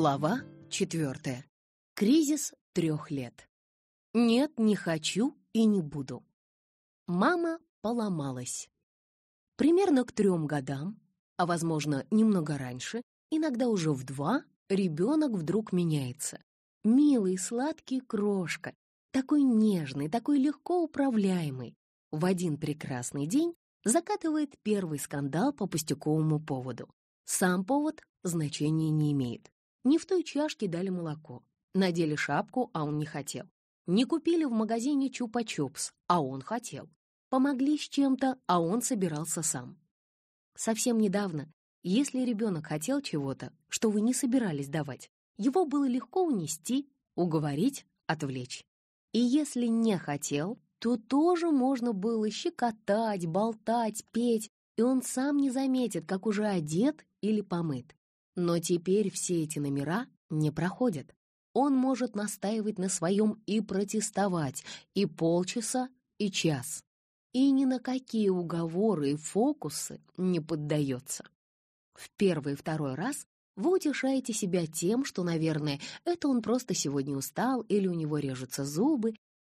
Глава четвертая. Кризис трех лет. Нет, не хочу и не буду. Мама поломалась. Примерно к трем годам, а, возможно, немного раньше, иногда уже в два, ребенок вдруг меняется. Милый, сладкий крошка, такой нежный, такой легко управляемый. В один прекрасный день закатывает первый скандал по пустяковому поводу. Сам повод значения не имеет. Не в той чашке дали молоко. Надели шапку, а он не хотел. Не купили в магазине чупа-чупс, а он хотел. Помогли с чем-то, а он собирался сам. Совсем недавно, если ребенок хотел чего-то, что вы не собирались давать, его было легко унести, уговорить, отвлечь. И если не хотел, то тоже можно было щекотать, болтать, петь, и он сам не заметит, как уже одет или помыт. Но теперь все эти номера не проходят. Он может настаивать на своем и протестовать и полчаса, и час. И ни на какие уговоры и фокусы не поддается. В первый и второй раз вы утешаете себя тем, что, наверное, это он просто сегодня устал или у него режутся зубы.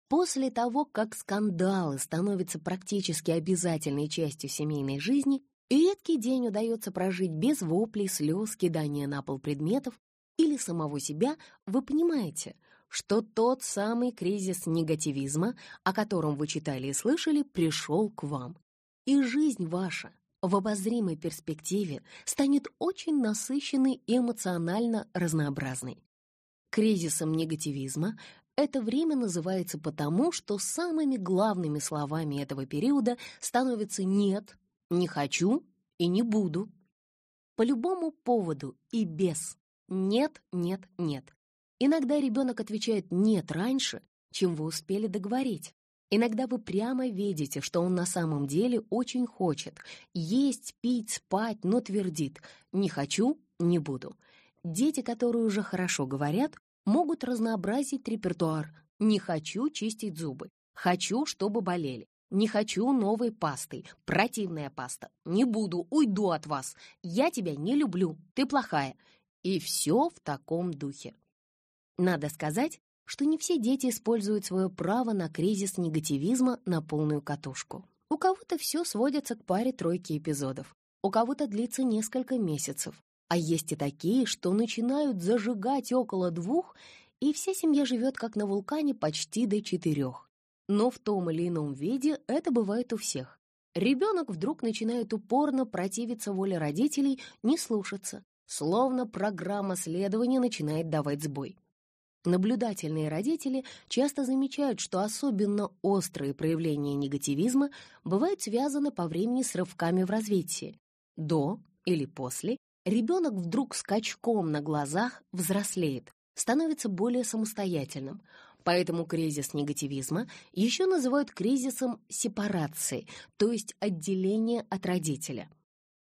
После того, как скандалы становятся практически обязательной частью семейной жизни, и редкий день удается прожить без воплей, слез, кидания на пол предметов или самого себя, вы понимаете, что тот самый кризис негативизма, о котором вы читали и слышали, пришел к вам. И жизнь ваша в обозримой перспективе станет очень насыщенной и эмоционально разнообразной. Кризисом негативизма это время называется потому, что самыми главными словами этого периода становятся «нет», не хочу и не буду. По любому поводу и без. Нет, нет, нет. Иногда ребенок отвечает «нет» раньше, чем вы успели договорить. Иногда вы прямо видите, что он на самом деле очень хочет есть, пить, спать, но твердит «не хочу, не буду». Дети, которые уже хорошо говорят, могут разнообразить репертуар «не хочу чистить зубы», «хочу, чтобы болели», не хочу новой пасты. Противная паста. Не буду, уйду от вас. Я тебя не люблю. Ты плохая. И все в таком духе. Надо сказать, что не все дети используют свое право на кризис негативизма на полную катушку. У кого-то все сводится к паре-тройке эпизодов. У кого-то длится несколько месяцев. А есть и такие, что начинают зажигать около двух, и вся семья живет как на вулкане почти до четырех. Но в том или ином виде это бывает у всех. Ребенок вдруг начинает упорно противиться воле родителей, не слушаться, словно программа следования начинает давать сбой. Наблюдательные родители часто замечают, что особенно острые проявления негативизма бывают связаны по времени с рывками в развитии. До или после ребенок вдруг скачком на глазах взрослеет, становится более самостоятельным, Поэтому кризис негативизма еще называют кризисом сепарации, то есть отделения от родителя.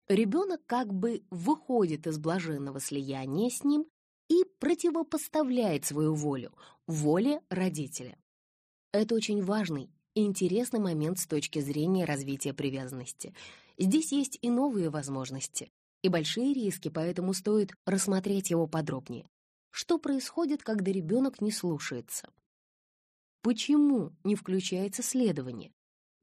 Ребенок как бы выходит из блаженного слияния с ним и противопоставляет свою волю воле родителя. Это очень важный и интересный момент с точки зрения развития привязанности. Здесь есть и новые возможности, и большие риски, поэтому стоит рассмотреть его подробнее. Что происходит, когда ребенок не слушается? Почему не включается следование?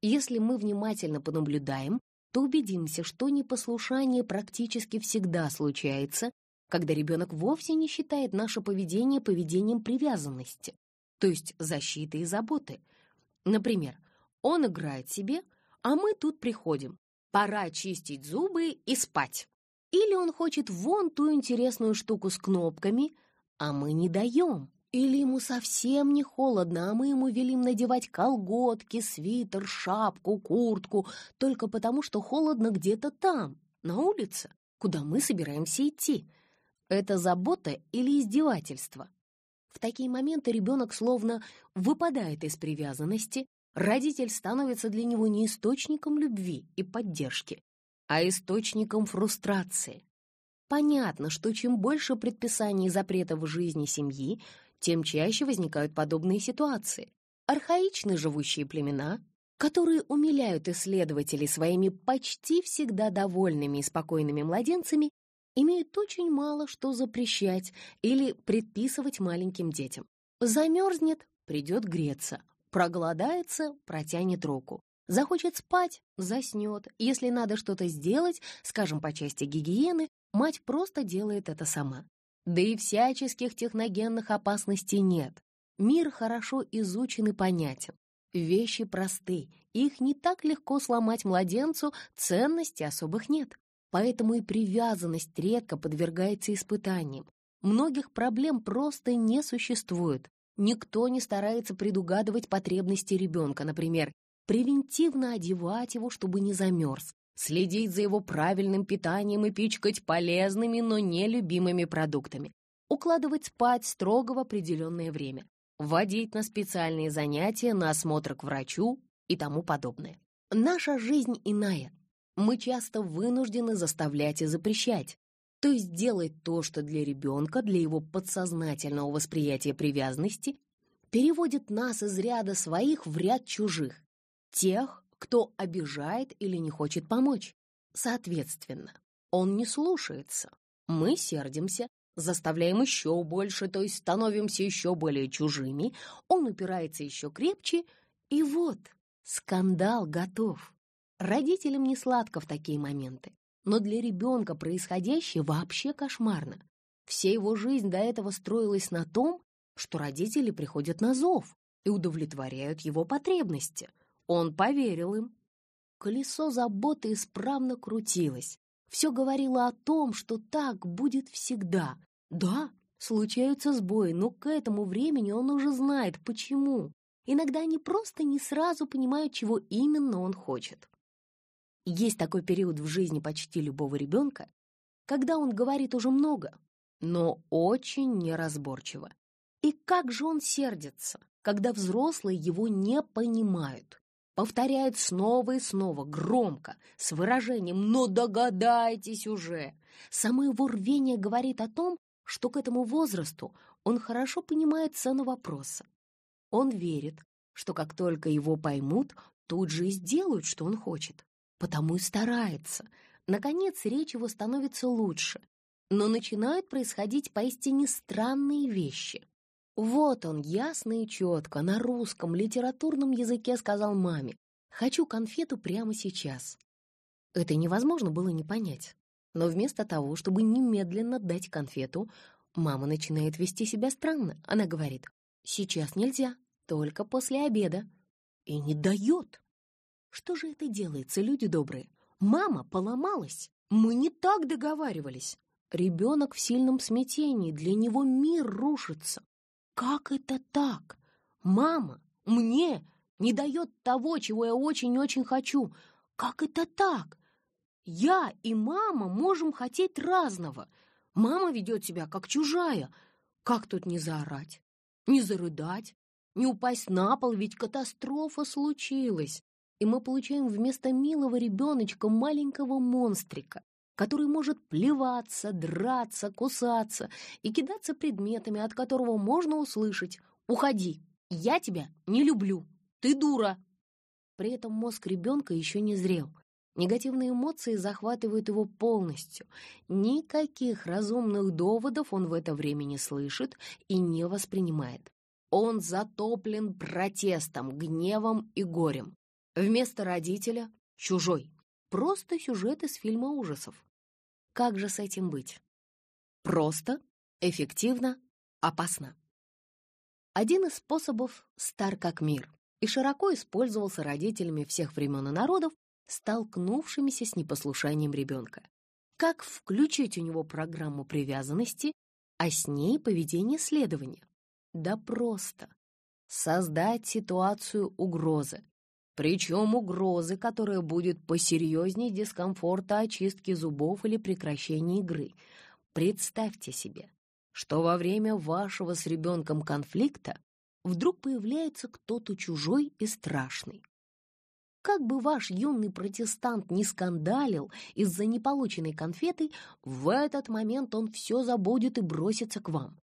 Если мы внимательно понаблюдаем, то убедимся, что непослушание практически всегда случается, когда ребенок вовсе не считает наше поведение поведением привязанности, то есть защиты и заботы. Например, он играет себе, а мы тут приходим. Пора чистить зубы и спать. Или он хочет вон ту интересную штуку с кнопками, а мы не даем. Или ему совсем не холодно, а мы ему велим надевать колготки, свитер, шапку, куртку, только потому, что холодно где-то там, на улице, куда мы собираемся идти. Это забота или издевательство? В такие моменты ребенок словно выпадает из привязанности, родитель становится для него не источником любви и поддержки, а источником фрустрации. Понятно, что чем больше предписаний и запретов в жизни семьи, тем чаще возникают подобные ситуации. Архаично живущие племена, которые умиляют исследователей своими почти всегда довольными и спокойными младенцами, имеют очень мало что запрещать или предписывать маленьким детям. Замерзнет — придет греться, проголодается — протянет руку. Захочет спать — заснет. Если надо что-то сделать, скажем, по части гигиены, мать просто делает это сама. Да и всяческих техногенных опасностей нет. Мир хорошо изучен и понятен. Вещи просты, их не так легко сломать младенцу, ценностей особых нет. Поэтому и привязанность редко подвергается испытаниям. Многих проблем просто не существует. Никто не старается предугадывать потребности ребенка, например, превентивно одевать его, чтобы не замерз, следить за его правильным питанием и пичкать полезными, но нелюбимыми продуктами, укладывать спать строго в определенное время, водить на специальные занятия, на осмотр к врачу и тому подобное. Наша жизнь иная. Мы часто вынуждены заставлять и запрещать, то есть делать то, что для ребенка, для его подсознательного восприятия привязанности, переводит нас из ряда своих в ряд чужих, тех, кто обижает или не хочет помочь. Соответственно, он не слушается. Мы сердимся, заставляем еще больше, то есть становимся еще более чужими, он упирается еще крепче, и вот скандал готов. Родителям не сладко в такие моменты, но для ребенка происходящее вообще кошмарно. Вся его жизнь до этого строилась на том, что родители приходят на зов и удовлетворяют его потребности — он поверил им. Колесо заботы исправно крутилось. Все говорило о том, что так будет всегда. Да, случаются сбои, но к этому времени он уже знает, почему. Иногда они просто не сразу понимают, чего именно он хочет. Есть такой период в жизни почти любого ребенка, когда он говорит уже много, но очень неразборчиво. И как же он сердится, когда взрослые его не понимают повторяет снова и снова, громко, с выражением «но догадайтесь уже». Само его рвение говорит о том, что к этому возрасту он хорошо понимает цену вопроса. Он верит, что как только его поймут, тут же и сделают, что он хочет. Потому и старается. Наконец, речь его становится лучше. Но начинают происходить поистине странные вещи. Вот он ясно и четко на русском литературном языке сказал маме «Хочу конфету прямо сейчас». Это невозможно было не понять. Но вместо того, чтобы немедленно дать конфету, мама начинает вести себя странно. Она говорит «Сейчас нельзя, только после обеда». И не дает. Что же это делается, люди добрые? Мама поломалась. Мы не так договаривались. Ребенок в сильном смятении, для него мир рушится. Как это так? Мама мне не дает того, чего я очень-очень хочу. Как это так? Я и мама можем хотеть разного. Мама ведет себя как чужая. Как тут не заорать, не зарыдать, не упасть на пол, ведь катастрофа случилась. И мы получаем вместо милого ребеночка маленького монстрика, который может плеваться, драться, кусаться и кидаться предметами, от которого можно услышать «Уходи! Я тебя не люблю! Ты дура!» При этом мозг ребенка еще не зрел. Негативные эмоции захватывают его полностью. Никаких разумных доводов он в это время не слышит и не воспринимает. Он затоплен протестом, гневом и горем. Вместо родителя — чужой. Просто сюжет из фильма ужасов. Как же с этим быть? Просто, эффективно, опасно. Один из способов стар как мир и широко использовался родителями всех времен и народов, столкнувшимися с непослушанием ребенка. Как включить у него программу привязанности, а с ней поведение следования? Да просто. Создать ситуацию угрозы, причем угрозы, которая будет посерьезнее дискомфорта очистки зубов или прекращения игры. Представьте себе, что во время вашего с ребенком конфликта вдруг появляется кто-то чужой и страшный. Как бы ваш юный протестант не скандалил из-за неполученной конфеты, в этот момент он все забудет и бросится к вам.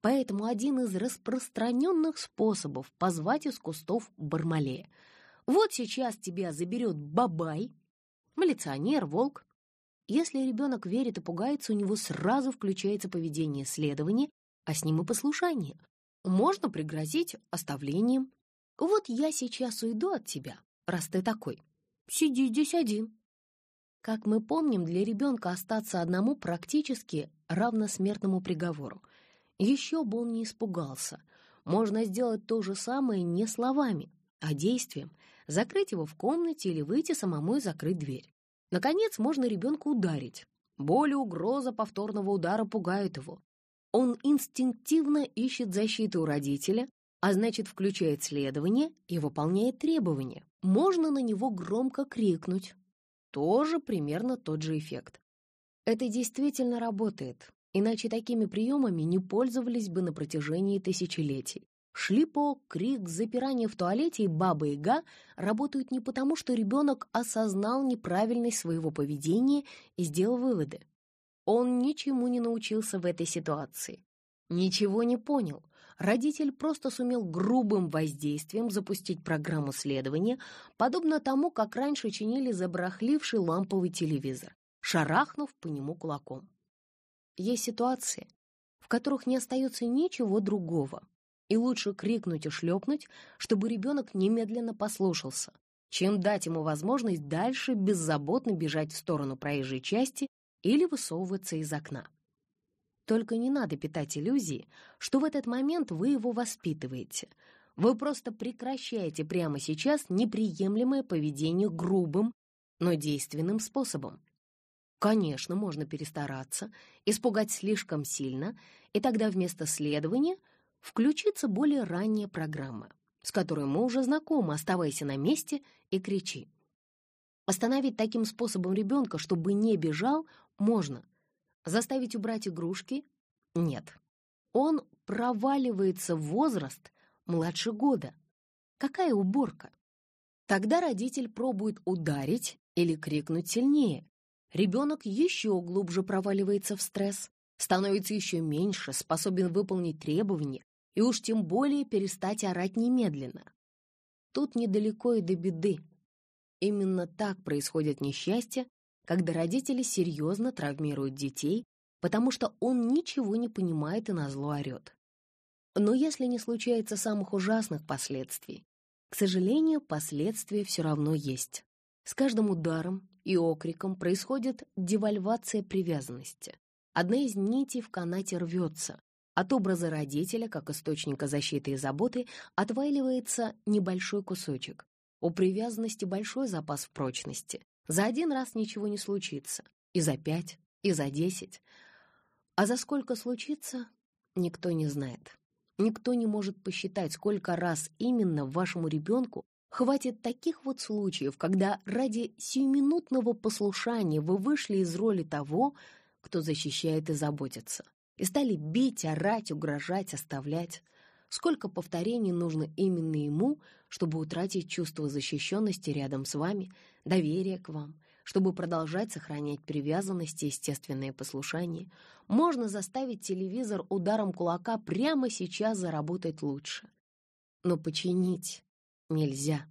Поэтому один из распространенных способов позвать из кустов Бармалея — вот сейчас тебя заберет бабай, милиционер, волк, Если ребенок верит и пугается, у него сразу включается поведение следования, а с ним и послушание. Можно пригрозить оставлением. Вот я сейчас уйду от тебя, раз ты такой. Сиди здесь один. Как мы помним, для ребенка остаться одному практически равно смертному приговору. Еще бы он не испугался. Можно сделать то же самое не словами, а действием. Закрыть его в комнате или выйти самому и закрыть дверь. Наконец, можно ребенка ударить. Боль и угроза повторного удара пугают его. Он инстинктивно ищет защиты у родителя, а значит, включает следование и выполняет требования. Можно на него громко крикнуть. Тоже примерно тот же эффект. Это действительно работает, иначе такими приемами не пользовались бы на протяжении тысячелетий. Шлипок, крик, запирание в туалете и баба-яга работают не потому, что ребенок осознал неправильность своего поведения и сделал выводы. Он ничему не научился в этой ситуации. Ничего не понял. Родитель просто сумел грубым воздействием запустить программу следования, подобно тому, как раньше чинили забрахливший ламповый телевизор, шарахнув по нему кулаком. Есть ситуации, в которых не остается ничего другого, и лучше крикнуть и шлепнуть, чтобы ребенок немедленно послушался, чем дать ему возможность дальше беззаботно бежать в сторону проезжей части или высовываться из окна. Только не надо питать иллюзии, что в этот момент вы его воспитываете. Вы просто прекращаете прямо сейчас неприемлемое поведение грубым, но действенным способом. Конечно, можно перестараться, испугать слишком сильно, и тогда вместо следования — включится более ранняя программа, с которой мы уже знакомы, оставайся на месте и кричи. Остановить таким способом ребенка, чтобы не бежал, можно. Заставить убрать игрушки — нет. Он проваливается в возраст младше года. Какая уборка? Тогда родитель пробует ударить или крикнуть сильнее. Ребенок еще глубже проваливается в стресс, становится еще меньше, способен выполнить требования, и уж тем более перестать орать немедленно. Тут недалеко и до беды. Именно так происходит несчастье, когда родители серьезно травмируют детей, потому что он ничего не понимает и назло орет. Но если не случается самых ужасных последствий, к сожалению, последствия все равно есть. С каждым ударом и окриком происходит девальвация привязанности. Одна из нитей в канате рвется, от образа родителя, как источника защиты и заботы, отваливается небольшой кусочек. У привязанности большой запас в прочности. За один раз ничего не случится. И за пять, и за десять. А за сколько случится, никто не знает. Никто не может посчитать, сколько раз именно вашему ребенку хватит таких вот случаев, когда ради сиюминутного послушания вы вышли из роли того, кто защищает и заботится и стали бить, орать, угрожать, оставлять. Сколько повторений нужно именно ему, чтобы утратить чувство защищенности рядом с вами, доверие к вам, чтобы продолжать сохранять привязанность и естественное послушание. Можно заставить телевизор ударом кулака прямо сейчас заработать лучше. Но починить нельзя.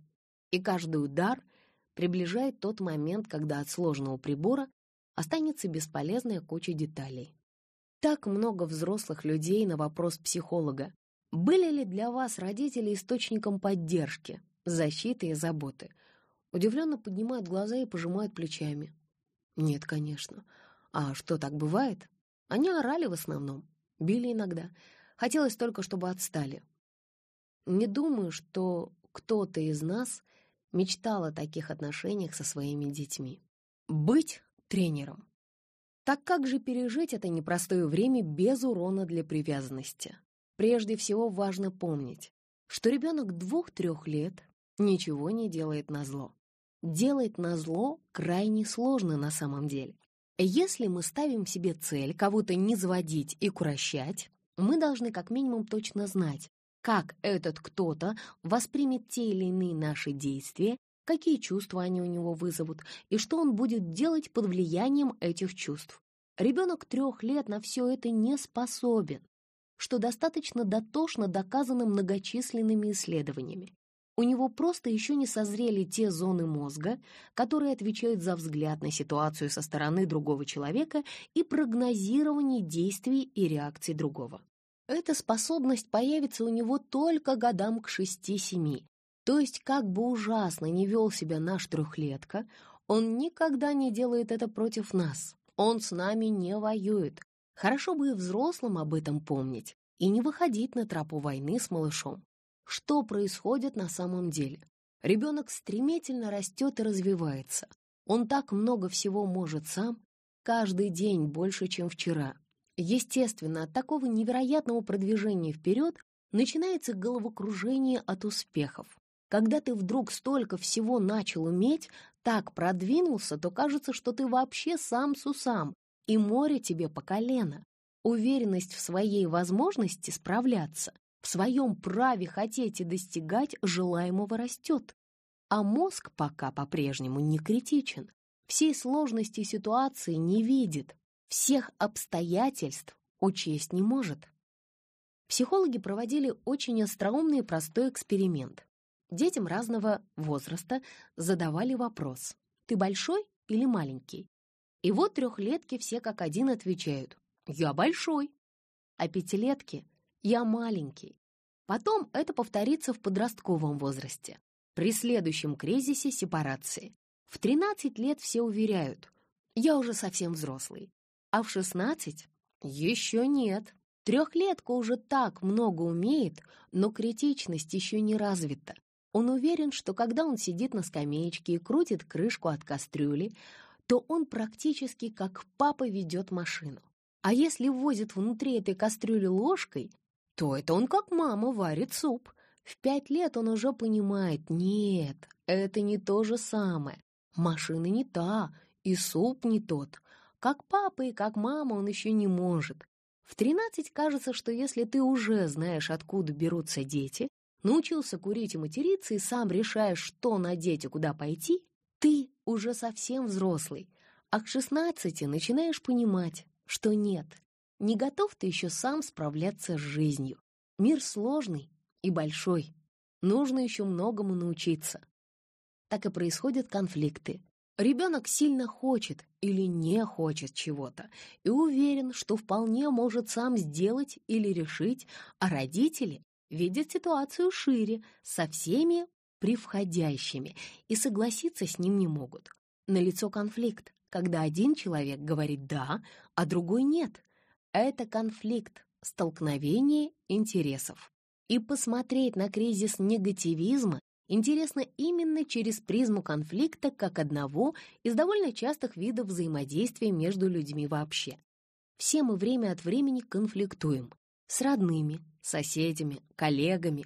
И каждый удар приближает тот момент, когда от сложного прибора останется бесполезная куча деталей так много взрослых людей на вопрос психолога. Были ли для вас родители источником поддержки, защиты и заботы? Удивленно поднимают глаза и пожимают плечами. Нет, конечно. А что, так бывает? Они орали в основном, били иногда. Хотелось только, чтобы отстали. Не думаю, что кто-то из нас мечтал о таких отношениях со своими детьми. Быть тренером. Так как же пережить это непростое время без урона для привязанности? Прежде всего важно помнить, что ребенок двух-трех лет ничего не делает на зло. Делать на зло крайне сложно на самом деле. Если мы ставим себе цель кого-то не заводить и курощать, мы должны как минимум точно знать, как этот кто-то воспримет те или иные наши действия какие чувства они у него вызовут и что он будет делать под влиянием этих чувств. Ребенок трех лет на все это не способен, что достаточно дотошно доказано многочисленными исследованиями. У него просто еще не созрели те зоны мозга, которые отвечают за взгляд на ситуацию со стороны другого человека и прогнозирование действий и реакций другого. Эта способность появится у него только годам к шести-семи. То есть, как бы ужасно не вел себя наш трехлетка, он никогда не делает это против нас. Он с нами не воюет. Хорошо бы и взрослым об этом помнить и не выходить на тропу войны с малышом. Что происходит на самом деле? Ребенок стремительно растет и развивается. Он так много всего может сам, каждый день больше, чем вчера. Естественно, от такого невероятного продвижения вперед начинается головокружение от успехов. Когда ты вдруг столько всего начал уметь, так продвинулся, то кажется, что ты вообще сам с усам, и море тебе по колено. Уверенность в своей возможности справляться, в своем праве хотеть и достигать желаемого растет. А мозг пока по-прежнему не критичен, всей сложности ситуации не видит, всех обстоятельств учесть не может. Психологи проводили очень остроумный и простой эксперимент. Детям разного возраста задавали вопрос «Ты большой или маленький?» И вот трехлетки все как один отвечают «Я большой», а пятилетки «Я маленький». Потом это повторится в подростковом возрасте, при следующем кризисе сепарации. В 13 лет все уверяют «Я уже совсем взрослый», а в 16 еще нет. Трехлетка уже так много умеет, но критичность еще не развита. Он уверен, что когда он сидит на скамеечке и крутит крышку от кастрюли, то он практически как папа ведет машину. А если возит внутри этой кастрюли ложкой, то это он как мама варит суп. В пять лет он уже понимает, нет, это не то же самое. Машина не та, и суп не тот. Как папа и как мама он еще не может. В тринадцать кажется, что если ты уже знаешь, откуда берутся дети, научился курить и материться и сам решаешь, что надеть и куда пойти, ты уже совсем взрослый. А к шестнадцати начинаешь понимать, что нет, не готов ты еще сам справляться с жизнью. Мир сложный и большой. Нужно еще многому научиться. Так и происходят конфликты. Ребенок сильно хочет или не хочет чего-то и уверен, что вполне может сам сделать или решить, а родители видят ситуацию шире, со всеми превходящими, и согласиться с ним не могут. Налицо конфликт, когда один человек говорит «да», а другой «нет». Это конфликт, столкновение интересов. И посмотреть на кризис негативизма интересно именно через призму конфликта как одного из довольно частых видов взаимодействия между людьми вообще. Все мы время от времени конфликтуем с родными, соседями, коллегами,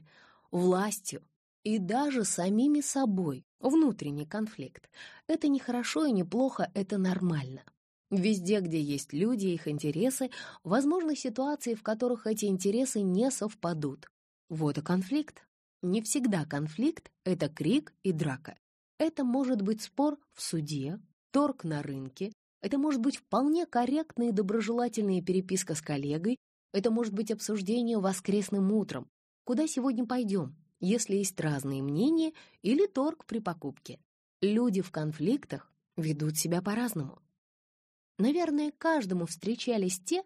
властью и даже самими собой. Внутренний конфликт. Это не хорошо и не плохо, это нормально. Везде, где есть люди их интересы, возможны ситуации, в которых эти интересы не совпадут. Вот и конфликт. Не всегда конфликт — это крик и драка. Это может быть спор в суде, торг на рынке, это может быть вполне корректная и доброжелательная переписка с коллегой, это может быть обсуждение воскресным утром. Куда сегодня пойдем, если есть разные мнения, или торг при покупке. Люди в конфликтах ведут себя по-разному. Наверное, каждому встречались те,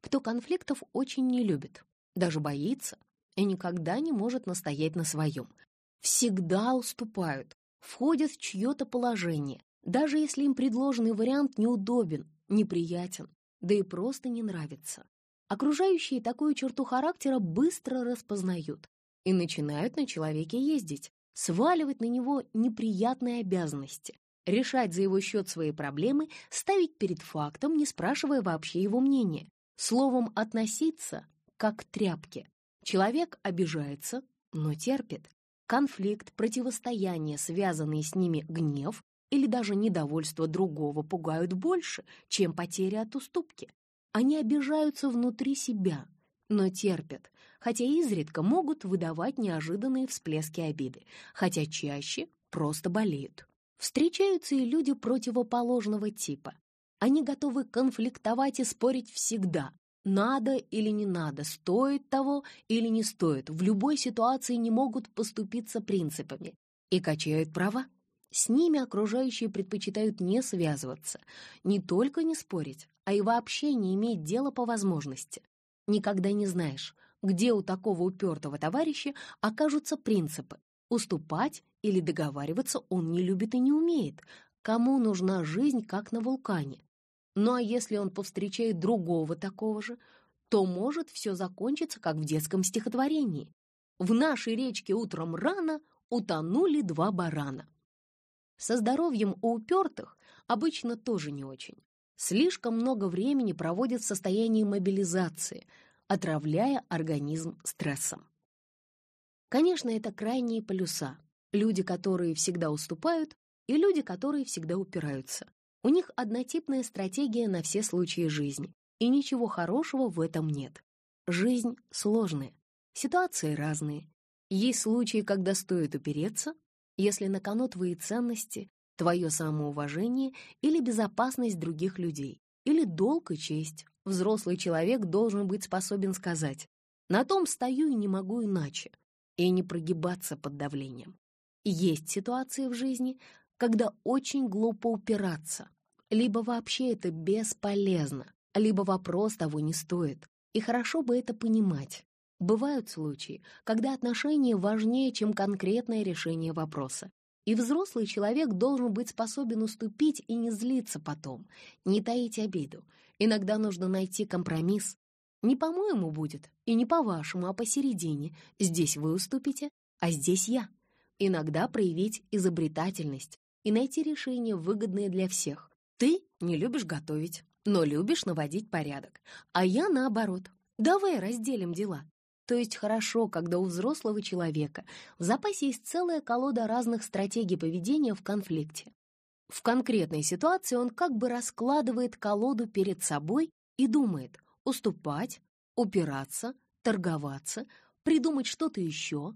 кто конфликтов очень не любит, даже боится, и никогда не может настоять на своем. Всегда уступают, входят в чье-то положение, даже если им предложенный вариант неудобен, неприятен, да и просто не нравится. Окружающие такую черту характера быстро распознают и начинают на человеке ездить, сваливать на него неприятные обязанности, решать за его счет свои проблемы, ставить перед фактом, не спрашивая вообще его мнения, словом, относиться как к тряпке. Человек обижается, но терпит. Конфликт, противостояние, связанные с ними гнев или даже недовольство другого пугают больше, чем потеря от уступки. Они обижаются внутри себя, но терпят, хотя изредка могут выдавать неожиданные всплески обиды, хотя чаще просто болеют. Встречаются и люди противоположного типа. Они готовы конфликтовать и спорить всегда, надо или не надо, стоит того или не стоит, в любой ситуации не могут поступиться принципами и качают права. С ними окружающие предпочитают не связываться, не только не спорить, а и вообще не иметь дела по возможности. Никогда не знаешь, где у такого упертого товарища окажутся принципы. Уступать или договариваться он не любит и не умеет. Кому нужна жизнь, как на вулкане? Ну а если он повстречает другого такого же, то может все закончиться, как в детском стихотворении. В нашей речке утром рано утонули два барана. Со здоровьем у упертых обычно тоже не очень. Слишком много времени проводят в состоянии мобилизации, отравляя организм стрессом. Конечно, это крайние полюса. Люди, которые всегда уступают, и люди, которые всегда упираются. У них однотипная стратегия на все случаи жизни, и ничего хорошего в этом нет. Жизнь сложная, ситуации разные. Есть случаи, когда стоит упереться, если на кону твои ценности, твое самоуважение или безопасность других людей, или долг и честь. Взрослый человек должен быть способен сказать «на том стою и не могу иначе», и не прогибаться под давлением. Есть ситуации в жизни, когда очень глупо упираться. Либо вообще это бесполезно, либо вопрос того не стоит. И хорошо бы это понимать. Бывают случаи, когда отношения важнее, чем конкретное решение вопроса. И взрослый человек должен быть способен уступить и не злиться потом, не таить обиду. Иногда нужно найти компромисс. Не по-моему будет, и не по-вашему, а посередине. Здесь вы уступите, а здесь я. Иногда проявить изобретательность, и найти решение, выгодное для всех. Ты не любишь готовить, но любишь наводить порядок, а я наоборот. Давай разделим дела. То есть хорошо, когда у взрослого человека в запасе есть целая колода разных стратегий поведения в конфликте. В конкретной ситуации он как бы раскладывает колоду перед собой и думает уступать, упираться, торговаться, придумать что-то еще.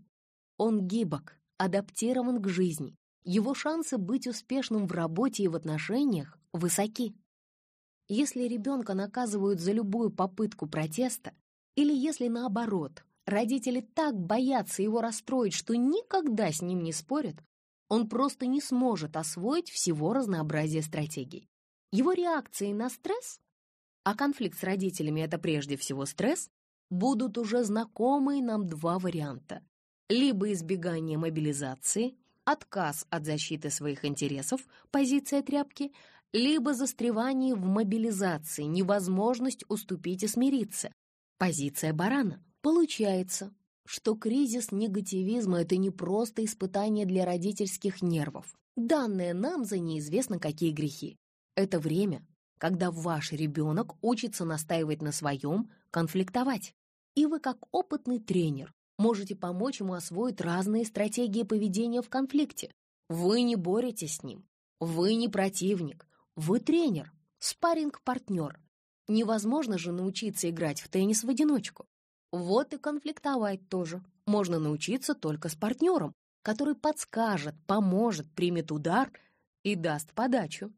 Он гибок, адаптирован к жизни, его шансы быть успешным в работе и в отношениях высоки. Если ребенка наказывают за любую попытку протеста, или если наоборот, родители так боятся его расстроить, что никогда с ним не спорят, он просто не сможет освоить всего разнообразия стратегий. Его реакции на стресс, а конфликт с родителями — это прежде всего стресс, будут уже знакомые нам два варианта. Либо избегание мобилизации, отказ от защиты своих интересов, позиция тряпки, либо застревание в мобилизации, невозможность уступить и смириться, позиция барана. Получается, что кризис негативизма — это не просто испытание для родительских нервов, данное нам за неизвестно какие грехи. Это время, когда ваш ребенок учится настаивать на своем, конфликтовать. И вы, как опытный тренер, можете помочь ему освоить разные стратегии поведения в конфликте. Вы не боретесь с ним, вы не противник, вы тренер, спарринг-партнер. Невозможно же научиться играть в теннис в одиночку. Вот и конфликтовать тоже. Можно научиться только с партнером, который подскажет, поможет, примет удар и даст подачу.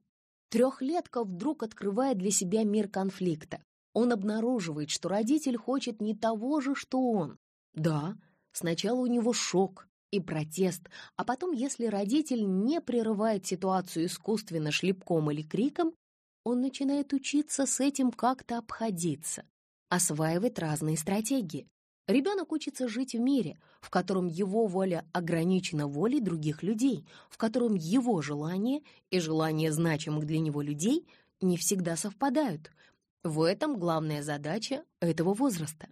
Трехлетка вдруг открывает для себя мир конфликта. Он обнаруживает, что родитель хочет не того же, что он, да, сначала у него шок и протест, а потом, если родитель не прерывает ситуацию искусственно шлепком или криком, он начинает учиться с этим как-то обходиться, осваивать разные стратегии. Ребенок учится жить в мире, в котором его воля ограничена волей других людей, в котором его желания и желания значимых для него людей не всегда совпадают. В этом главная задача этого возраста.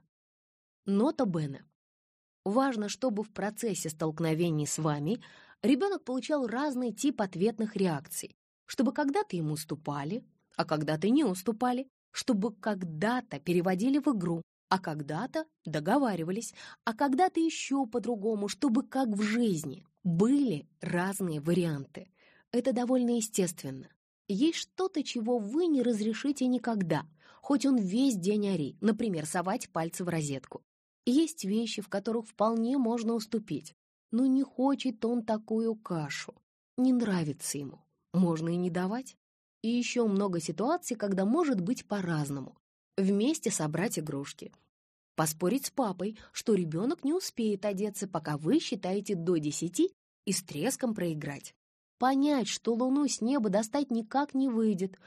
Нота Бена. Важно, чтобы в процессе столкновений с вами ребенок получал разный тип ответных реакций, чтобы когда-то ему уступали, а когда-то не уступали, чтобы когда-то переводили в игру, а когда-то договаривались, а когда-то еще по-другому, чтобы как в жизни были разные варианты. Это довольно естественно. Есть что-то, чего вы не разрешите никогда, хоть он весь день ори, например, совать пальцы в розетку. Есть вещи, в которых вполне можно уступить, но не хочет он такую кашу. Не нравится ему. Можно и не давать. И еще много ситуаций, когда может быть по-разному. вместе собрать игрушки. Поспорить с папой, что ребенок не успеет одеться, пока вы считаете до десяти, и с треском проиграть. Понять, что луну с неба достать никак не выйдет,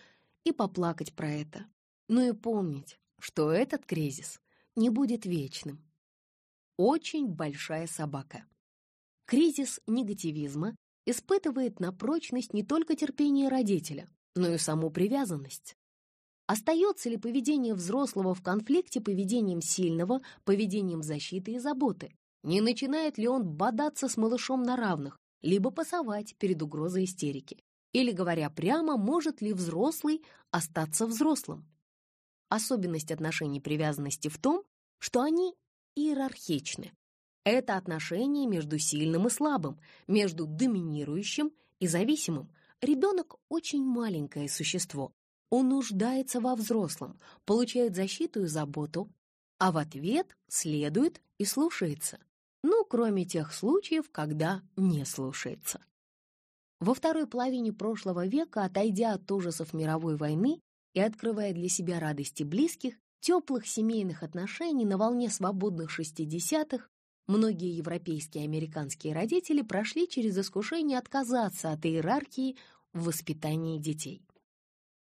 и поплакать про это. Но и помнить, что этот кризис не будет вечным. Очень большая собака. Кризис негативизма испытывает на прочность не только терпение родителя, но и саму привязанность. Остается ли поведение взрослого в конфликте поведением сильного, поведением защиты и заботы? Не начинает ли он бодаться с малышом на равных, либо пасовать перед угрозой истерики? Или, говоря прямо, может ли взрослый остаться взрослым? Особенность отношений привязанности в том, что они иерархичны. Это отношения между сильным и слабым, между доминирующим и зависимым. Ребенок очень маленькое существо, он нуждается во взрослом, получает защиту и заботу, а в ответ следует и слушается. Ну, кроме тех случаев, когда не слушается. Во второй половине прошлого века, отойдя от ужасов мировой войны и открывая для себя радости близких, теплых семейных отношений на волне свободных 60-х, многие европейские и американские родители прошли через искушение отказаться от иерархии в воспитании детей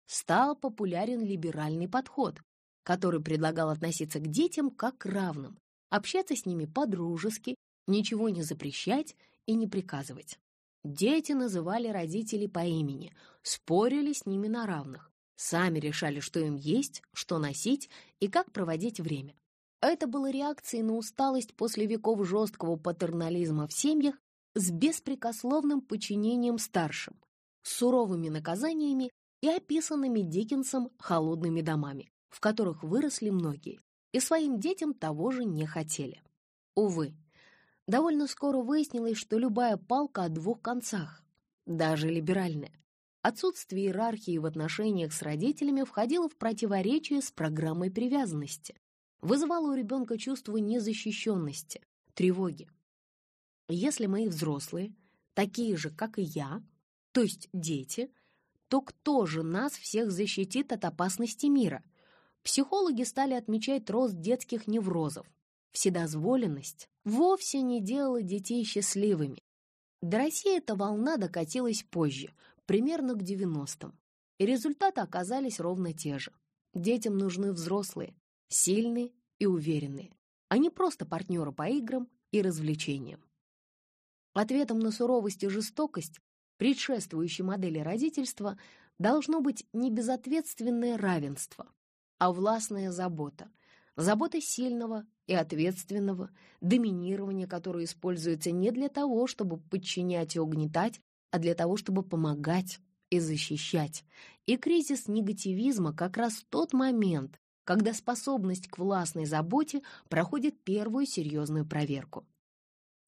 стал популярен либеральный подход, который предлагал относиться к детям как к равным, общаться с ними по-дружески, ничего не запрещать и не приказывать. Дети называли родителей по имени, спорили с ними на равных, сами решали, что им есть, что носить и как проводить время. Это было реакцией на усталость после веков жесткого патернализма в семьях с беспрекословным подчинением старшим, суровыми наказаниями и описанными Диккенсом холодными домами, в которых выросли многие, и своим детям того же не хотели. Увы, довольно скоро выяснилось, что любая палка о двух концах, даже либеральная. Отсутствие иерархии в отношениях с родителями входило в противоречие с программой привязанности, вызывало у ребенка чувство незащищенности, тревоги. Если мои взрослые такие же, как и я, то есть дети — то кто же нас всех защитит от опасности мира? Психологи стали отмечать рост детских неврозов. Вседозволенность вовсе не делала детей счастливыми. До России эта волна докатилась позже, примерно к 90-м. И результаты оказались ровно те же. Детям нужны взрослые, сильные и уверенные, а не просто партнеры по играм и развлечениям. Ответом на суровость и жестокость предшествующей модели родительства должно быть не безответственное равенство, а властная забота, забота сильного и ответственного, доминирование, которое используется не для того, чтобы подчинять и угнетать, а для того, чтобы помогать и защищать. И кризис негативизма как раз тот момент, когда способность к властной заботе проходит первую серьезную проверку.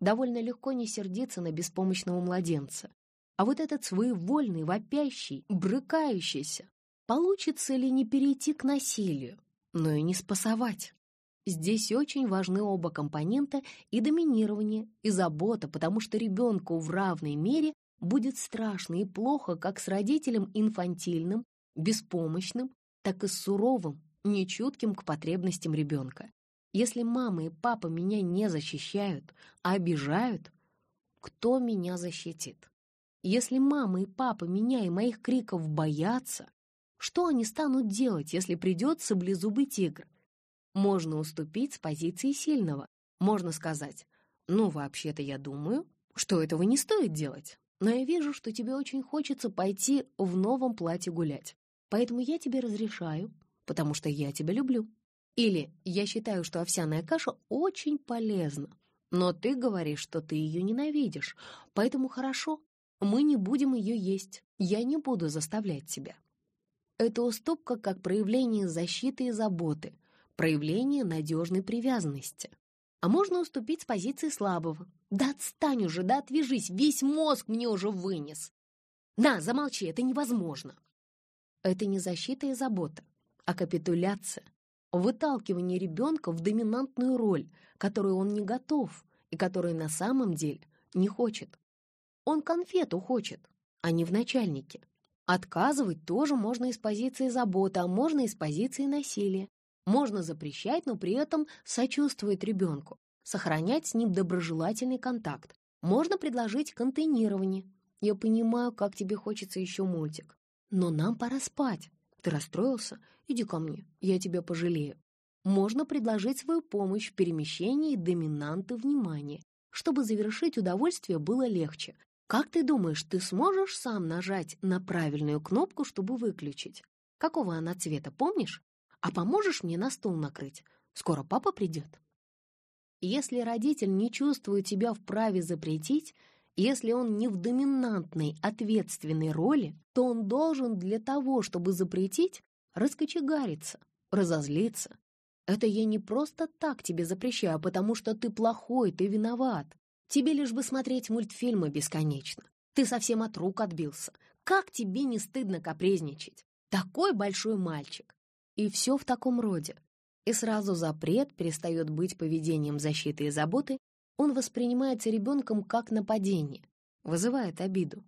Довольно легко не сердиться на беспомощного младенца, а вот этот своевольный, вопящий, брыкающийся, получится ли не перейти к насилию, но и не спасовать? Здесь очень важны оба компонента и доминирование, и забота, потому что ребенку в равной мере будет страшно и плохо как с родителем инфантильным, беспомощным, так и с суровым, нечутким к потребностям ребенка. Если мама и папа меня не защищают, а обижают, кто меня защитит? Если мама и папа меня и моих криков боятся, что они станут делать, если придет саблезубый тигр? Можно уступить с позиции сильного. Можно сказать, ну, вообще-то я думаю, что этого не стоит делать. Но я вижу, что тебе очень хочется пойти в новом платье гулять. Поэтому я тебе разрешаю, потому что я тебя люблю. Или я считаю, что овсяная каша очень полезна, но ты говоришь, что ты ее ненавидишь, поэтому хорошо, мы не будем ее есть. Я не буду заставлять тебя. Это уступка как проявление защиты и заботы, проявление надежной привязанности. А можно уступить с позиции слабого. Да отстань уже, да отвяжись, весь мозг мне уже вынес. На, замолчи, это невозможно. Это не защита и забота, а капитуляция, выталкивание ребенка в доминантную роль, которую он не готов и которую на самом деле не хочет. Он конфету хочет, а не в начальнике. Отказывать тоже можно из позиции заботы, а можно из позиции насилия. Можно запрещать, но при этом сочувствовать ребенку, сохранять с ним доброжелательный контакт. Можно предложить контейнирование. Я понимаю, как тебе хочется еще мультик. Но нам пора спать. Ты расстроился? Иди ко мне, я тебя пожалею. Можно предложить свою помощь в перемещении доминанты внимания, чтобы завершить удовольствие было легче. Как ты думаешь, ты сможешь сам нажать на правильную кнопку, чтобы выключить? Какого она цвета, помнишь? А поможешь мне на стол накрыть? Скоро папа придет. Если родитель не чувствует себя вправе запретить, если он не в доминантной, ответственной роли, то он должен для того, чтобы запретить, раскочегариться, разозлиться. Это я не просто так тебе запрещаю, а потому что ты плохой, ты виноват. Тебе лишь бы смотреть мультфильмы бесконечно. Ты совсем от рук отбился. Как тебе не стыдно капризничать? Такой большой мальчик. И все в таком роде. И сразу запрет перестает быть поведением защиты и заботы, он воспринимается ребенком как нападение, вызывает обиду.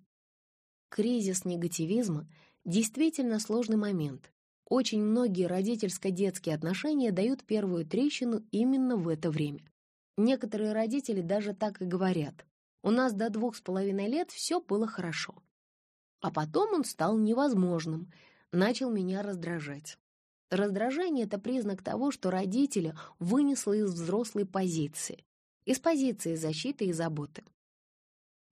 Кризис негативизма действительно сложный момент. Очень многие родительско-детские отношения дают первую трещину именно в это время. Некоторые родители даже так и говорят. У нас до двух с половиной лет все было хорошо. А потом он стал невозможным, начал меня раздражать. Раздражение — это признак того, что родителя вынесло из взрослой позиции, из позиции защиты и заботы.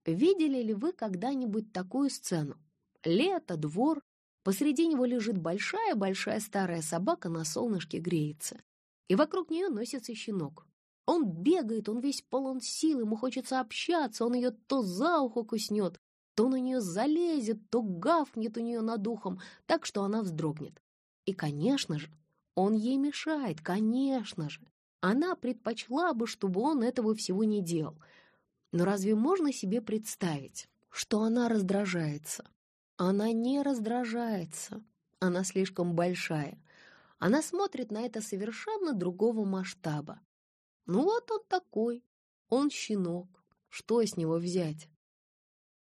Видели ли вы когда-нибудь такую сцену? Лето, двор, посреди него лежит большая-большая старая собака на солнышке греется, и вокруг нее носится щенок. Он бегает, он весь полон сил, ему хочется общаться, он ее то за ухо куснет, то на нее залезет, то гавкнет у нее над ухом, так что она вздрогнет. И, конечно же, он ей мешает, конечно же. Она предпочла бы, чтобы он этого всего не делал. Но разве можно себе представить, что она раздражается? Она не раздражается. Она слишком большая. Она смотрит на это совершенно другого масштаба. Ну вот он такой. Он щенок. Что с него взять?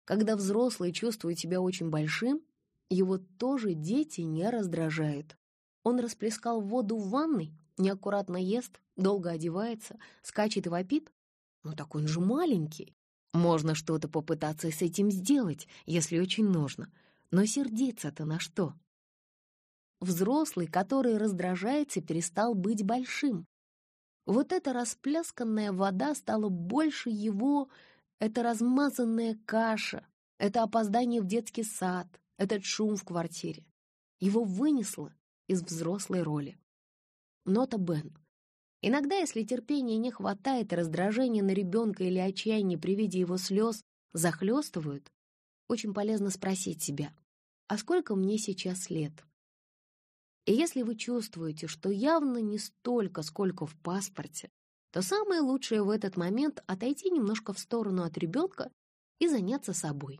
Когда взрослый чувствует себя очень большим, его тоже дети не раздражают. Он расплескал воду в ванной, неаккуратно ест, долго одевается, скачет и вопит. Ну так он же маленький. Можно что-то попытаться с этим сделать, если очень нужно. Но сердиться-то на что? Взрослый, который раздражается, перестал быть большим. Вот эта расплесканная вода стала больше его, это размазанная каша, это опоздание в детский сад, этот шум в квартире. Его вынесло из взрослой роли. Нота Бен. Иногда, если терпения не хватает, раздражение на ребенка или отчаяние при виде его слез захлестывают, очень полезно спросить себя, а сколько мне сейчас лет? И если вы чувствуете, что явно не столько, сколько в паспорте, то самое лучшее в этот момент — отойти немножко в сторону от ребенка и заняться собой.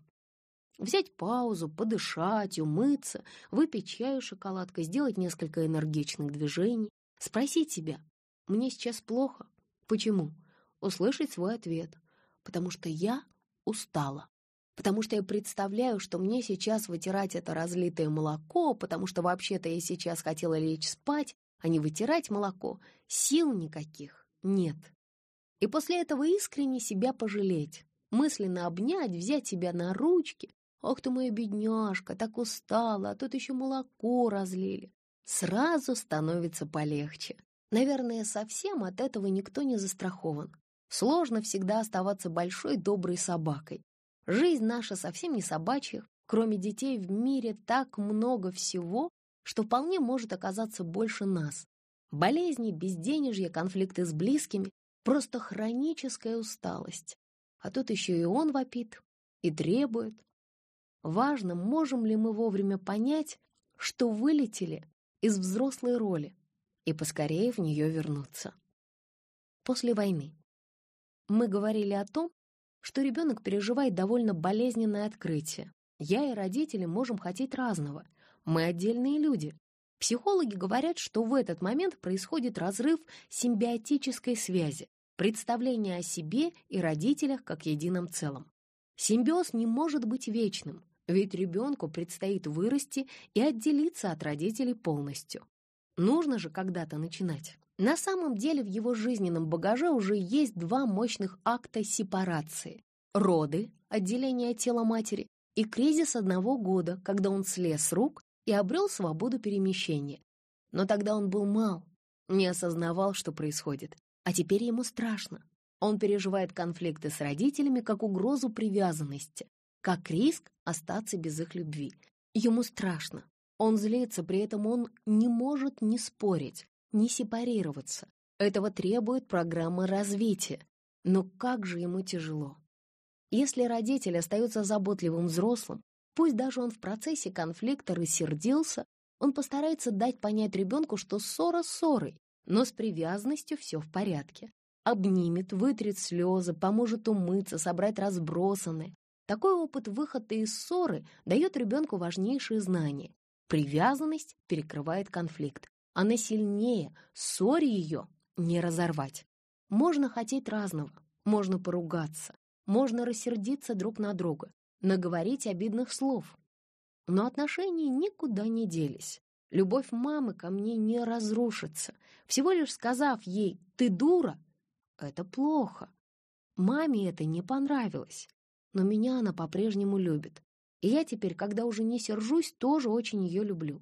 Взять паузу, подышать, умыться, выпить чаю шоколадкой, сделать несколько энергичных движений, спросить себя, мне сейчас плохо? Почему? Услышать свой ответ. Потому что я устала. Потому что я представляю, что мне сейчас вытирать это разлитое молоко, потому что вообще-то я сейчас хотела лечь спать, а не вытирать молоко. Сил никаких нет. И после этого искренне себя пожалеть, мысленно обнять, взять себя на ручки, «Ох ты моя бедняжка, так устала, а тут еще молоко разлили». Сразу становится полегче. Наверное, совсем от этого никто не застрахован. Сложно всегда оставаться большой доброй собакой. Жизнь наша совсем не собачья. Кроме детей в мире так много всего, что вполне может оказаться больше нас. Болезни, безденежье, конфликты с близкими, просто хроническая усталость. А тут еще и он вопит и требует, Важно, можем ли мы вовремя понять, что вылетели из взрослой роли и поскорее в нее вернуться. После войны. Мы говорили о том, что ребенок переживает довольно болезненное открытие. Я и родители можем хотеть разного. Мы отдельные люди. Психологи говорят, что в этот момент происходит разрыв симбиотической связи, представление о себе и родителях как едином целом. Симбиоз не может быть вечным, ведь ребенку предстоит вырасти и отделиться от родителей полностью. Нужно же когда-то начинать. На самом деле в его жизненном багаже уже есть два мощных акта сепарации. Роды, отделение от тела матери, и кризис одного года, когда он слез с рук и обрел свободу перемещения. Но тогда он был мал, не осознавал, что происходит. А теперь ему страшно. Он переживает конфликты с родителями как угрозу привязанности, как риск остаться без их любви. Ему страшно. Он злится, при этом он не может ни спорить, ни сепарироваться. Этого требует программа развития. Но как же ему тяжело. Если родитель остается заботливым взрослым, пусть даже он в процессе конфликта рассердился, он постарается дать понять ребенку, что ссора ссорой, но с привязанностью все в порядке. Обнимет, вытрет слезы, поможет умыться, собрать разбросанные. Такой опыт выхода из ссоры дает ребенку важнейшие знания. Привязанность перекрывает конфликт. Она сильнее, ссоре ее не разорвать. Можно хотеть разного, можно поругаться, можно рассердиться друг на друга, наговорить обидных слов. Но отношения никуда не делись. Любовь мамы ко мне не разрушится. Всего лишь сказав ей «ты дура», это плохо. Маме это не понравилось, но меня она по-прежнему любит. И я теперь, когда уже не сержусь, тоже очень ее люблю.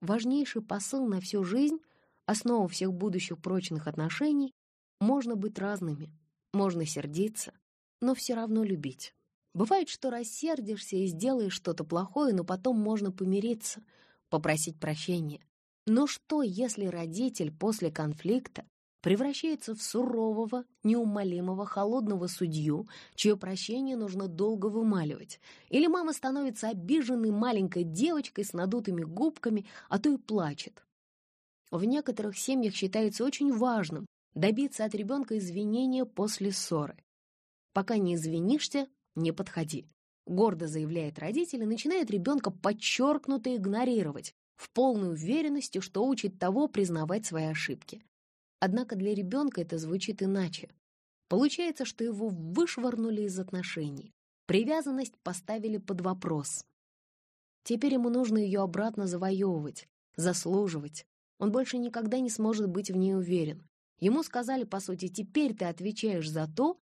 Важнейший посыл на всю жизнь, основа всех будущих прочных отношений, можно быть разными, можно сердиться, но все равно любить. Бывает, что рассердишься и сделаешь что-то плохое, но потом можно помириться, попросить прощения. Но что, если родитель после конфликта превращается в сурового, неумолимого, холодного судью, чье прощение нужно долго вымаливать, или мама становится обиженной маленькой девочкой с надутыми губками, а то и плачет. В некоторых семьях считается очень важным добиться от ребенка извинения после ссоры. Пока не извинишься, не подходи. Гордо заявляет родитель и начинает ребенка подчеркнуто игнорировать, в полной уверенности, что учит того признавать свои ошибки. Однако для ребенка это звучит иначе. Получается, что его вышвырнули из отношений. Привязанность поставили под вопрос. Теперь ему нужно ее обратно завоевывать, заслуживать. Он больше никогда не сможет быть в ней уверен. Ему сказали, по сути, теперь ты отвечаешь за то,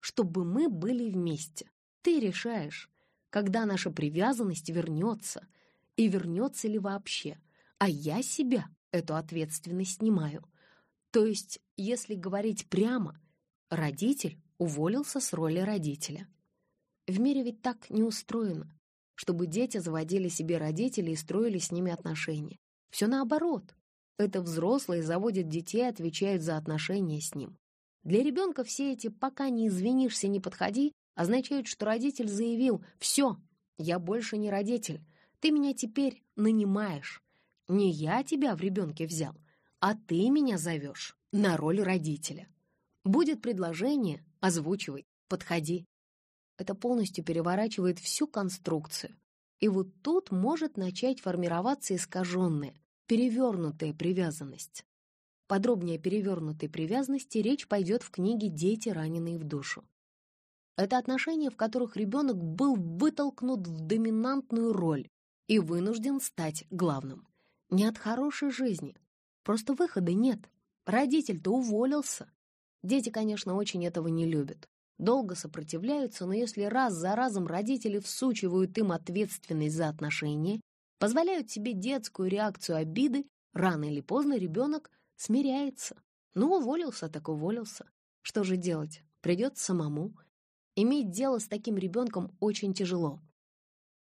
чтобы мы были вместе. Ты решаешь, когда наша привязанность вернется, и вернется ли вообще. А я себя эту ответственность снимаю. То есть, если говорить прямо, родитель уволился с роли родителя. В мире ведь так не устроено, чтобы дети заводили себе родителей и строили с ними отношения. Все наоборот. Это взрослые заводят детей и отвечают за отношения с ним. Для ребенка все эти «пока не извинишься, не подходи» означают, что родитель заявил «все, я больше не родитель, ты меня теперь нанимаешь. Не я тебя в ребенке взял, а ты меня зовешь на роль родителя. Будет предложение, озвучивай, подходи». Это полностью переворачивает всю конструкцию. И вот тут может начать формироваться искаженная, перевернутая привязанность. Подробнее о перевернутой привязанности речь пойдет в книге «Дети, раненые в душу». Это отношения, в которых ребенок был вытолкнут в доминантную роль и вынужден стать главным. Не от хорошей жизни. Просто выхода нет. Родитель-то уволился. Дети, конечно, очень этого не любят. Долго сопротивляются, но если раз за разом родители всучивают им ответственность за отношения, позволяют себе детскую реакцию обиды, рано или поздно ребенок смиряется. Ну, уволился, так уволился. Что же делать? Придется самому. Иметь дело с таким ребенком очень тяжело.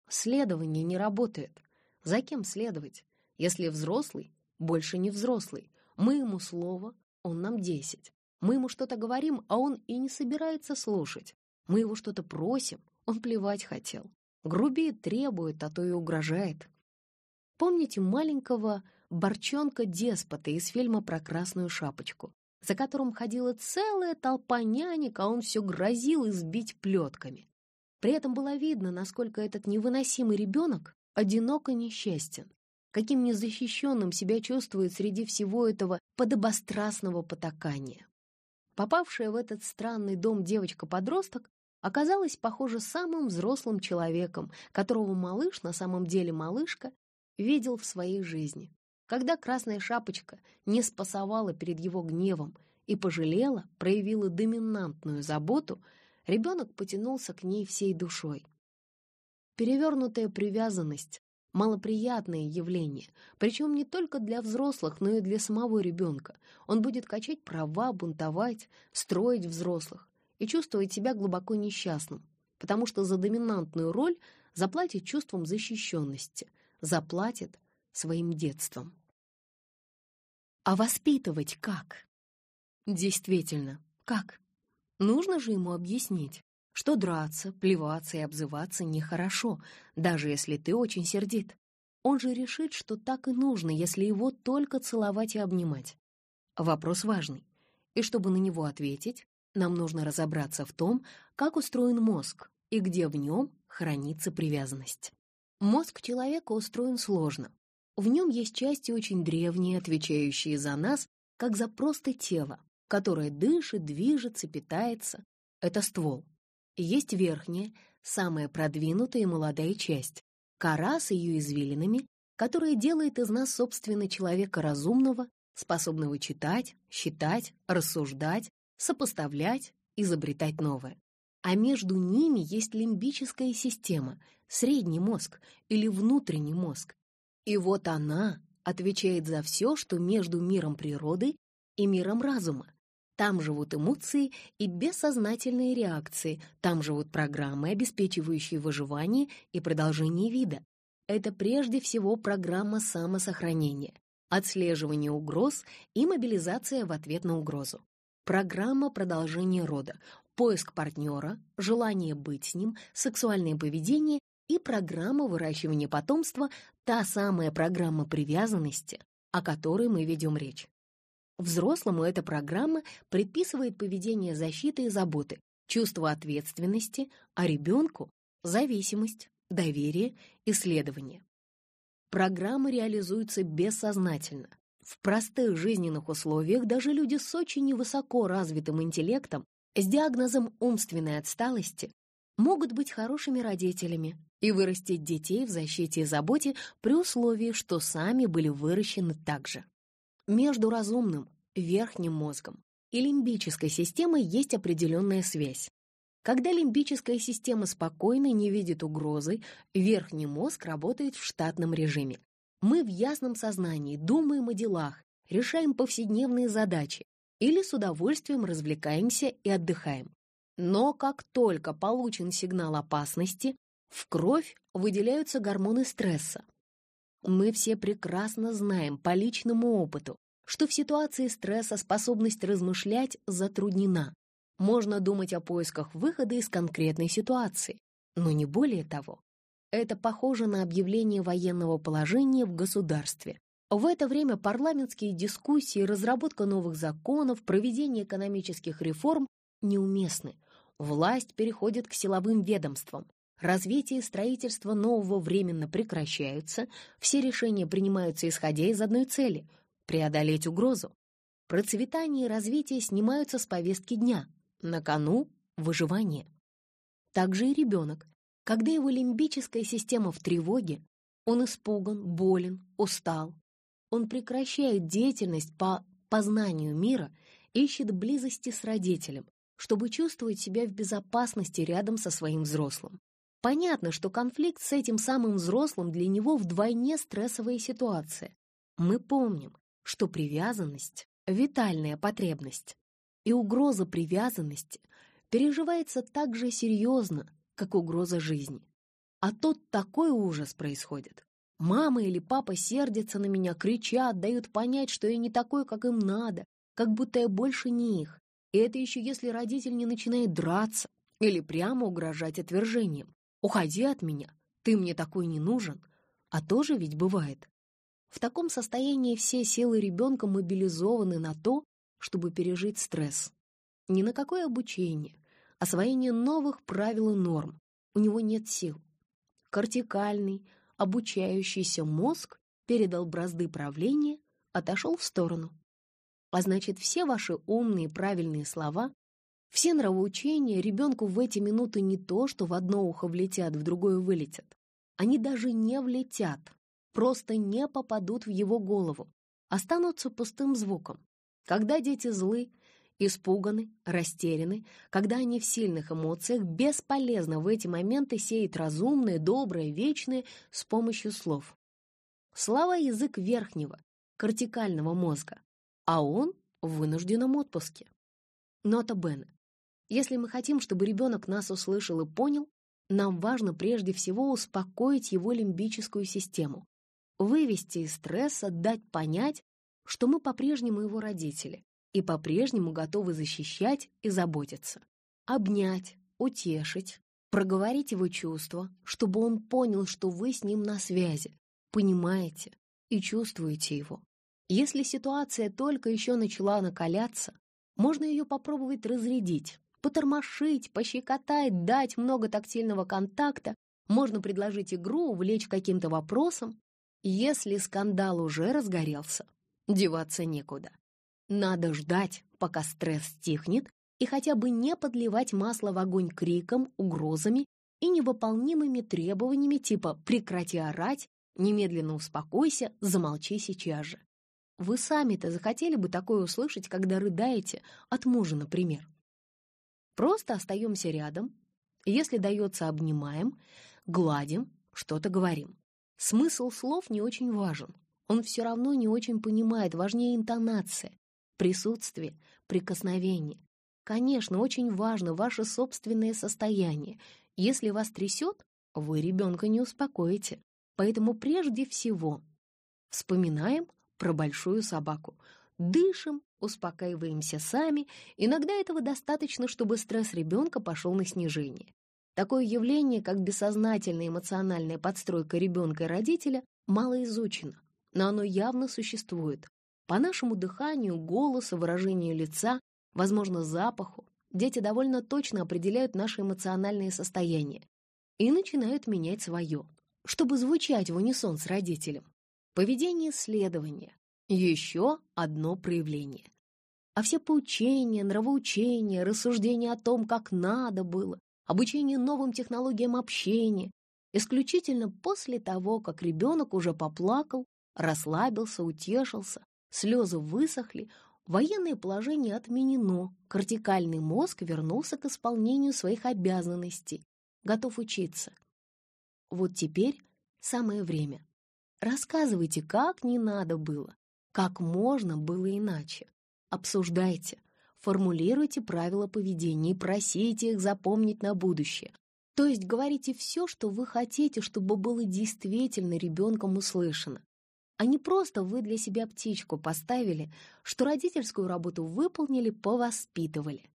Следование не работает. За кем следовать? Если взрослый, больше не взрослый. Мы ему слово, он нам десять. Мы ему что-то говорим, а он и не собирается слушать. Мы его что-то просим, он плевать хотел. Грубит, требует, а то и угрожает. Помните маленького борчонка-деспота из фильма про красную шапочку, за которым ходила целая толпа нянек, а он все грозил избить плетками. При этом было видно, насколько этот невыносимый ребенок одинок и несчастен, каким незащищенным себя чувствует среди всего этого подобострастного потакания. Попавшая в этот странный дом девочка-подросток оказалась, похоже, самым взрослым человеком, которого малыш, на самом деле малышка, видел в своей жизни. Когда Красная Шапочка не спасовала перед его гневом и пожалела, проявила доминантную заботу, ребенок потянулся к ней всей душой. Перевернутая привязанность — малоприятное явление, причем не только для взрослых, но и для самого ребенка. Он будет качать права, бунтовать, строить взрослых и чувствовать себя глубоко несчастным, потому что за доминантную роль заплатит чувством защищенности, заплатит своим детством. А воспитывать как? Действительно, как? Нужно же ему объяснить, что драться, плеваться и обзываться нехорошо, даже если ты очень сердит. Он же решит, что так и нужно, если его только целовать и обнимать. Вопрос важный. И чтобы на него ответить, нам нужно разобраться в том, как устроен мозг и где в нем хранится привязанность. Мозг человека устроен сложно. В нем есть части очень древние, отвечающие за нас, как за просто тело, которое дышит, движется, питается. Это ствол. Есть верхняя, самая продвинутая и молодая часть, кора с ее извилинами, которая делает из нас, собственно, человека разумного, способного читать, считать, рассуждать, сопоставлять, изобретать новое. А между ними есть лимбическая система, средний мозг или внутренний мозг. И вот она отвечает за все, что между миром природы и миром разума. Там живут эмоции и бессознательные реакции, там живут программы, обеспечивающие выживание и продолжение вида. Это прежде всего программа самосохранения, отслеживание угроз и мобилизация в ответ на угрозу. Программа продолжения рода, поиск партнера, желание быть с ним, сексуальное поведение и программа выращивания потомства, та самая программа привязанности, о которой мы ведем речь. Взрослому эта программа предписывает поведение защиты и заботы, чувство ответственности, а ребенку — зависимость, доверие, исследование. Программа реализуется бессознательно. В простых жизненных условиях даже люди с очень невысоко развитым интеллектом с диагнозом умственной отсталости могут быть хорошими родителями и вырастить детей в защите и заботе при условии, что сами были выращены так же. Между разумным, верхним мозгом и лимбической системой есть определенная связь. Когда лимбическая система спокойно не видит угрозы, верхний мозг работает в штатном режиме. Мы в ясном сознании думаем о делах, решаем повседневные задачи, или с удовольствием развлекаемся и отдыхаем. Но как только получен сигнал опасности, в кровь выделяются гормоны стресса. Мы все прекрасно знаем по личному опыту, что в ситуации стресса способность размышлять затруднена. Можно думать о поисках выхода из конкретной ситуации, но не более того. Это похоже на объявление военного положения в государстве, в это время парламентские дискуссии, разработка новых законов, проведение экономических реформ неуместны. Власть переходит к силовым ведомствам. Развитие и строительство нового временно прекращаются, все решения принимаются исходя из одной цели — преодолеть угрозу. Процветание и развитие снимаются с повестки дня. На кону — выживание. Также и ребенок. Когда его лимбическая система в тревоге, он испуган, болен, устал, он прекращает деятельность по познанию мира, ищет близости с родителем, чтобы чувствовать себя в безопасности рядом со своим взрослым. Понятно, что конфликт с этим самым взрослым для него вдвойне стрессовая ситуация. Мы помним, что привязанность — витальная потребность, и угроза привязанности переживается так же серьезно, как угроза жизни. А тут такой ужас происходит, Мама или папа сердятся на меня, кричат, дают понять, что я не такой, как им надо, как будто я больше не их. И это еще если родитель не начинает драться или прямо угрожать отвержением. «Уходи от меня, ты мне такой не нужен». А тоже ведь бывает. В таком состоянии все силы ребенка мобилизованы на то, чтобы пережить стресс. Ни на какое обучение, освоение новых правил и норм. У него нет сил. Кортикальный, обучающийся мозг передал бразды правления, отошел в сторону. А значит, все ваши умные правильные слова, все нравоучения ребенку в эти минуты не то, что в одно ухо влетят, в другое вылетят. Они даже не влетят. просто не попадут в его голову, останутся пустым звуком. Когда дети злы, испуганы, растеряны, когда они в сильных эмоциях, бесполезно в эти моменты сеять разумное, доброе, вечное с помощью слов. Слова — язык верхнего, кортикального мозга, а он в вынужденном отпуске. Нота Бена. Если мы хотим, чтобы ребенок нас услышал и понял, нам важно прежде всего успокоить его лимбическую систему, вывести из стресса, дать понять, что мы по-прежнему его родители и по-прежнему готовы защищать и заботиться. Обнять, утешить, проговорить его чувства, чтобы он понял, что вы с ним на связи, понимаете и чувствуете его. Если ситуация только еще начала накаляться, можно ее попробовать разрядить, потормошить, пощекотать, дать много тактильного контакта, можно предложить игру, увлечь каким-то вопросом. Если скандал уже разгорелся, деваться некуда. Надо ждать, пока стресс стихнет, и хотя бы не подливать масло в огонь криком, угрозами и невыполнимыми требованиями типа «прекрати орать», «немедленно успокойся», «замолчи сейчас же». Вы сами-то захотели бы такое услышать, когда рыдаете от мужа, например. Просто остаемся рядом, если дается, обнимаем, гладим, что-то говорим. Смысл слов не очень важен. Он все равно не очень понимает, важнее интонация, присутствие, прикосновение. Конечно, очень важно ваше собственное состояние. Если вас трясет, вы ребенка не успокоите. Поэтому прежде всего вспоминаем про большую собаку. Дышим, успокаиваемся сами. Иногда этого достаточно, чтобы стресс ребенка пошел на снижение. Такое явление, как бессознательная эмоциональная подстройка ребенка и родителя, мало изучено, но оно явно существует. По нашему дыханию, голосу, выражению лица, возможно, запаху, дети довольно точно определяют наше эмоциональное состояние и начинают менять свое, чтобы звучать в унисон с родителем. Поведение следования — еще одно проявление. А все поучения, нравоучения, рассуждения о том, как надо было, обучение новым технологиям общения, исключительно после того, как ребенок уже поплакал, расслабился, утешился, слезы высохли, военное положение отменено, кортикальный мозг вернулся к исполнению своих обязанностей, готов учиться. Вот теперь самое время Рассказывайте, как не надо было, как можно было иначе. Обсуждайте, формулируйте правила поведения и просите их запомнить на будущее. То есть говорите все, что вы хотите, чтобы было действительно ребенком услышано. А не просто вы для себя птичку поставили, что родительскую работу выполнили, повоспитывали.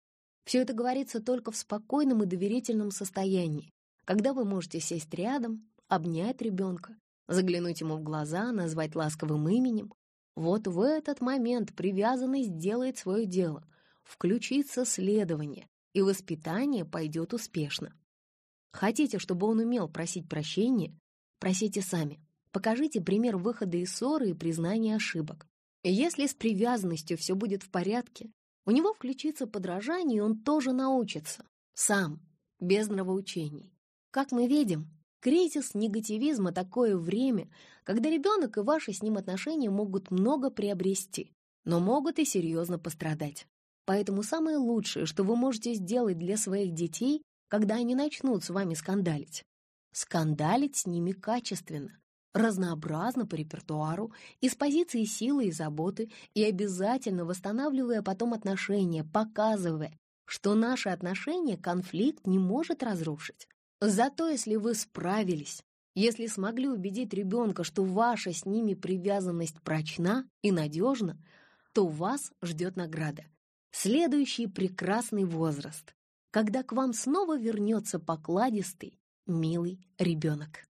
Все это говорится только в спокойном и доверительном состоянии, когда вы можете сесть рядом, обнять ребенка, заглянуть ему в глаза, назвать ласковым именем. Вот в этот момент привязанность делает свое дело, включится следование, и воспитание пойдет успешно. Хотите, чтобы он умел просить прощения? Просите сами. Покажите пример выхода из ссоры и признания ошибок. Если с привязанностью все будет в порядке, у него включится подражание, и он тоже научится. Сам, без нравоучений. Как мы видим, Кризис негативизма — такое время, когда ребенок и ваши с ним отношения могут много приобрести, но могут и серьезно пострадать. Поэтому самое лучшее, что вы можете сделать для своих детей, когда они начнут с вами скандалить, скандалить с ними качественно, разнообразно по репертуару, из позиции силы и заботы, и обязательно восстанавливая потом отношения, показывая, что наши отношения конфликт не может разрушить. Зато если вы справились, если смогли убедить ребенка, что ваша с ними привязанность прочна и надежна, то вас ждет награда. Следующий прекрасный возраст, когда к вам снова вернется покладистый, милый ребенок.